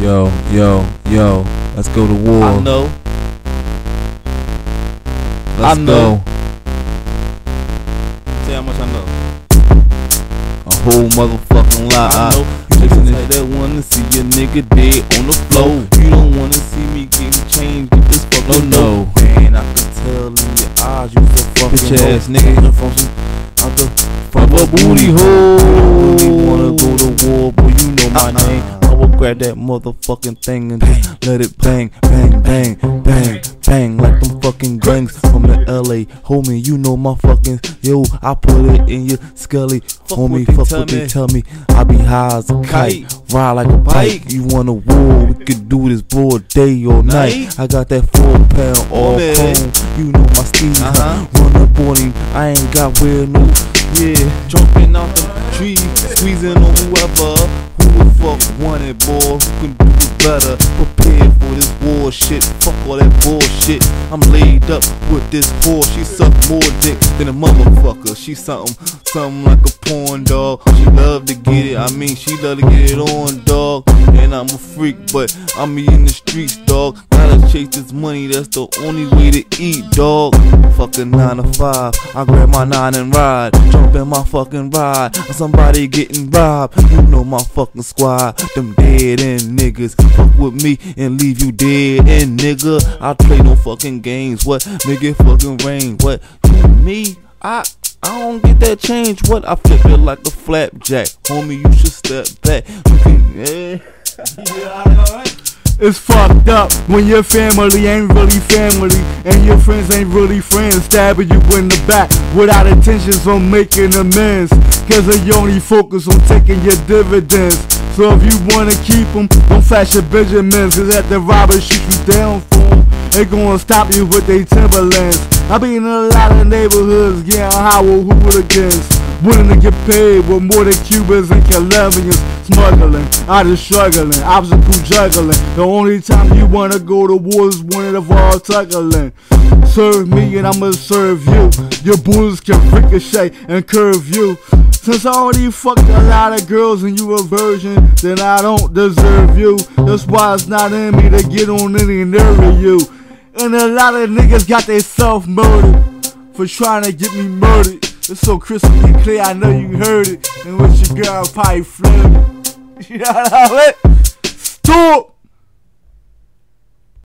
Yo, yo, yo, let's go to war. I know. Let's I know. go. Say how much I know. A whole motherfucking lot. I know. You listen to that wanna see a nigga dead on the floor. You don't wanna see me getting changed. Get this fuck oh, No, no. Man, I can tell in your eyes you so fucking Bitch ass nigga. From some out the a a booty booty hole. Grab that motherfucking thing and just let it bang, bang, bang, bang, bang like them fucking gangs from the LA. Homie, you know my fucking yo. I put it in your scully. Homie, fuck tell what they me. tell me. I be high as a kite, ride like a bike. You want a war? We could do this broad day or night. I got that four pound all chrome. You know my steez. Uh-huh. Run up on him. I ain't got where no. Yeah, jumping out the tree, squeezing on whoever. Want it, boy? Who can do it better? Shit. Fuck all that bullshit. I'm laid up with this whore. She suck more dick than a motherfucker. She something, something like a porn dog. She love to get it. I mean, she love to get it on, dog. And I'm a freak, but I'm in the streets, dog. Gotta chase this money. That's the only way to eat, dog. Fucking nine to five. I grab my nine and ride. Jump in my fucking ride. Somebody getting robbed. You know my fucking squad. Them dead end niggas. Fuck with me and leave you dead end, nigga. I play no fucking games. What? It fucking rain. What? Me? I. I don't get that change. What? I flip it like a flapjack. Homie, you should step back. You can, yeah. It's fucked up when your family ain't really family and your friends ain't really friends. Stabbing you in the back without intentions on making amends. Cause they only focus on taking your dividends. So if you wanna keep them, don't flash your Benjamins. Cause at the robbers shoot you down for 'em, they gonna stop you with they Timberlands. I be in a lot of neighborhoods getting high with hooligans. Willing to get paid with more than Cubans and Colombians smuggling. I just struggling, obstacle juggling. The only time you wanna go to war is when it all tuggling. Serve me and I'ma serve you. Your bullets can ricochet and curve you. Since I already fucked a lot of girls and you a virgin, then I don't deserve you. That's why it's not in me to get on any nerve of you. And a lot of niggas got they self murdered for trying to get me murdered. It's so crystal clear, I know you heard it. And with your girl probably flirted. You know what I mean? Stop!